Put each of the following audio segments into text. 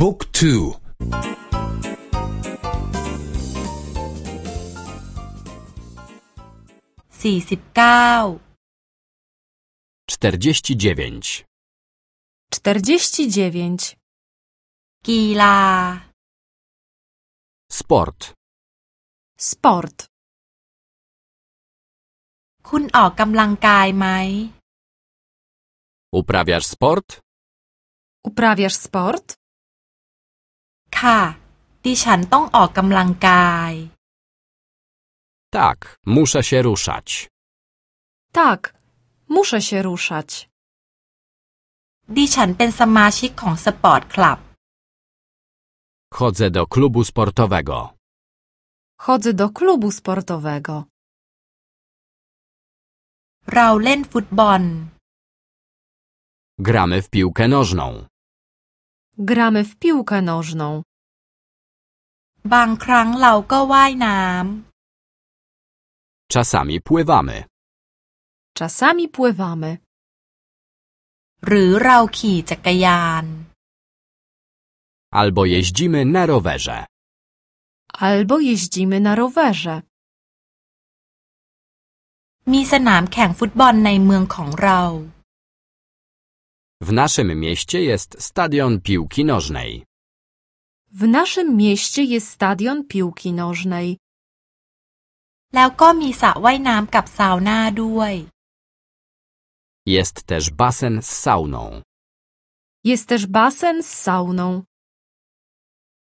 บุ๊กทู สี่สิบเก้า czterdzieści dziewięć, 49. กีฬา sport, Sport. คุณออกกำลังกายไหม uprawiasz sport? Uprawiasz sport? ค่ะ ดิฉันต้องออกกำลังกาย Tak, muszę się ruszać. Tak, muszę się ruszać. ดิฉันเป็นสมาชิกของสปอร์ตคลับ Chodzę do klubu sportowego. Chodzę do klubu sportowego. เราเล่นฟุตบอล Gramy w piłkę nożną. Gramy w piłkę nożną. บางครั้งเราก็ว่ายน้ Czasami pływamy. Czasami pływamy. ำ หรือเราขี่จักรยาน Albo jeździmy na rowerze. Albo jeździmy na rowerze. มีสนามแข่งฟุตบอลในเมืองของเรา W naszym mieście jest stadion piłki nożnej. W naszym mieście jest stadion piłki nożnej. แล้วก็มีสระว่ายน้ำกับซาวน่าด้วย Jest też basen z sauną. Jest też basen z sauną.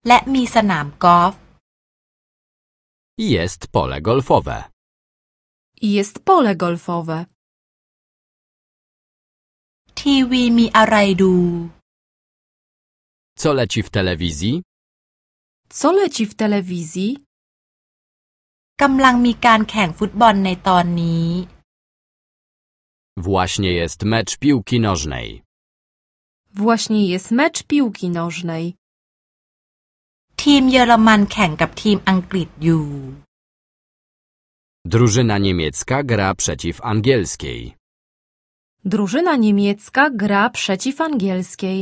และมีสนามกอล์ฟ I jest pole golfowe. I jest pole golfowe. ทีวีมีอะไรดู Co leci w telewizji? Co leci w telewizji? กำลังมีการแข่งฟุตบอลในตอนนี้ Właśnie jest mecz piłki nożnej. Właśnie jest mecz piłki nożnej. ทีมเยอรมันแข่งกับทีมอังกฤษอยู่ Drużyna niemiecka gra przeciw angielskiej. Drużyna niemiecka gra przeciw angielskiej.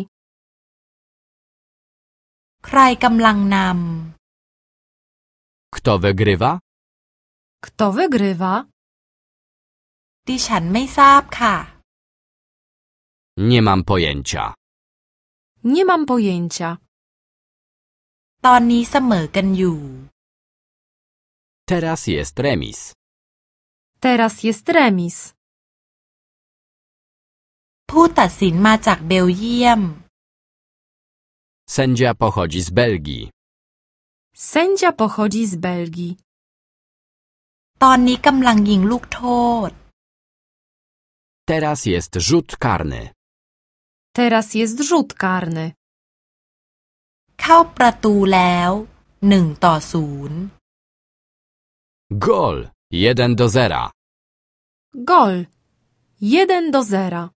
ใครกำลังน Kto wygrywa? Kto wygrywa? ำดิฉันไม่ทราบค่ะ Nie mam pojęcia. Nie mam pojęcia. ตอนนี้เสมอกันอยู่ Teraz jest remis. Teraz jest remis. ผู้ตัดสินมาจากเบลเยียม Sędzia pochodzi z Belgii. Sędzia pochodzi z Belgii. ตอนนี้กำลังยิงลูกโทษ Teraz jest rzut karny. Teraz jest rzut karny. เข้าประตูแล้วหนึ่งต่อศูนย์ Gol! 1 do 0. Gol. 1 do 0.